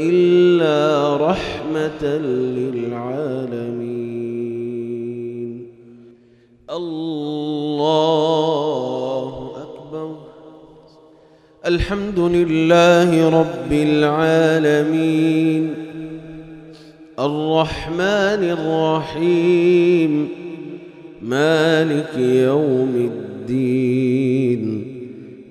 إلا رحمة للعالمين. الله أكبر. الحمد لله رب العالمين. الرحمن الرحيم. مالك يوم الدين.